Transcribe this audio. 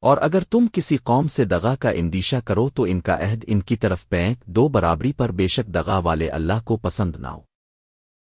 اور اگر تم کسی قوم سے دغا کا اندیشہ کرو تو ان کا عہد ان کی طرف پینک دو برابری پر بے شک دغا والے اللہ کو پسند نہ ہو۔